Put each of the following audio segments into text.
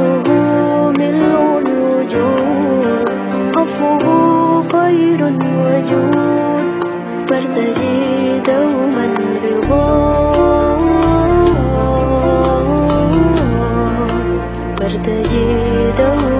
ربه ملء الوجود. عفوه خير وجود. فارتجي دوما رضاه وارتجي دوما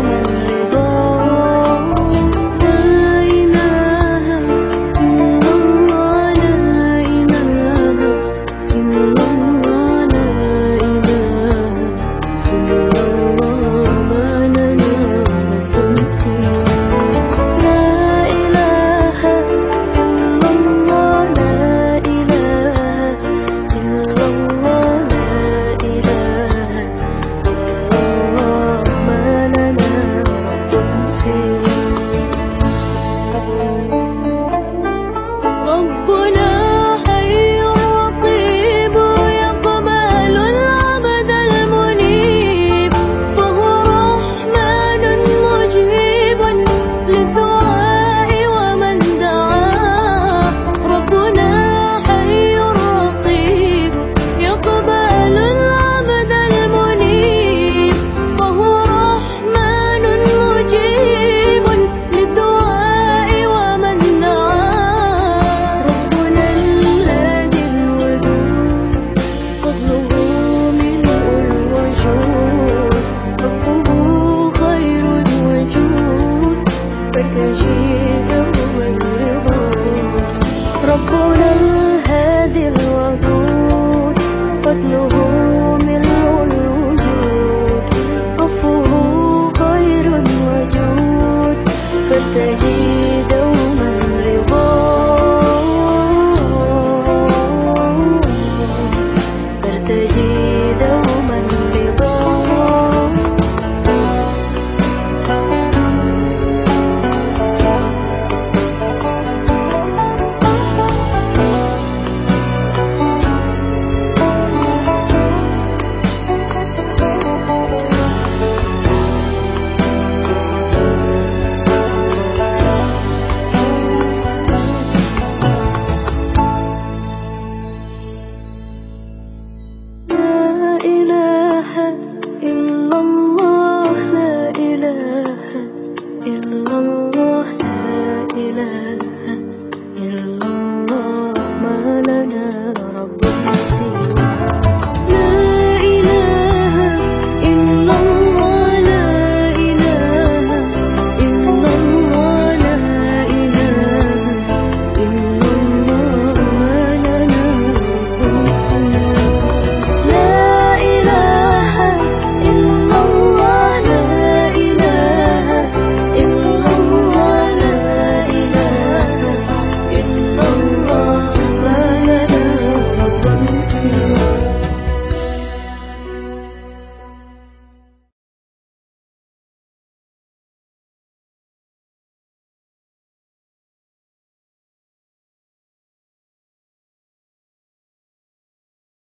Nana.